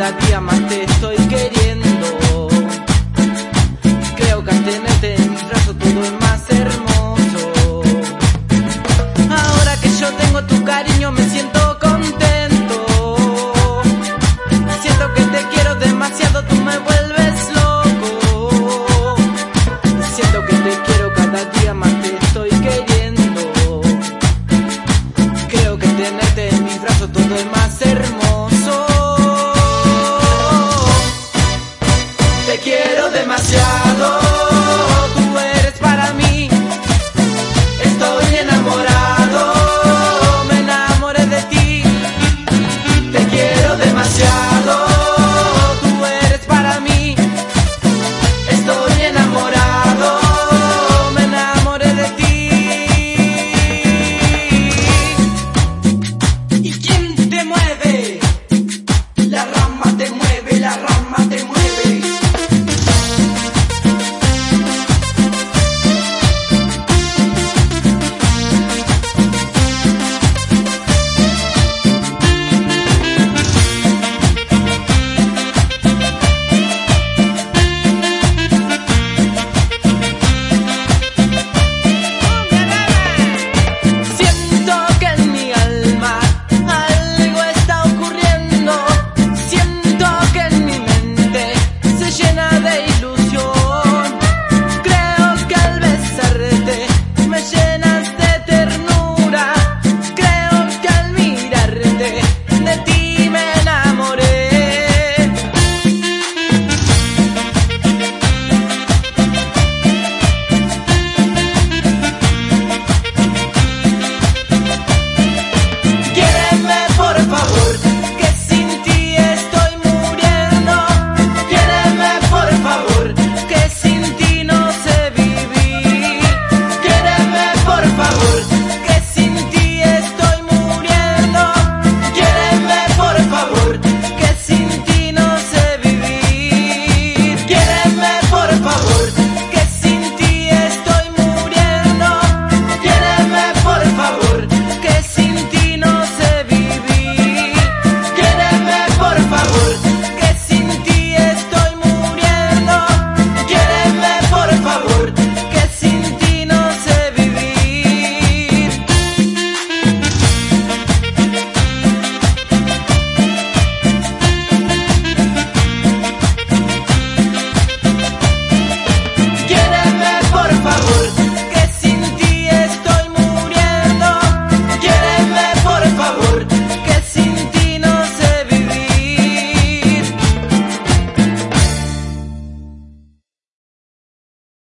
cada día más te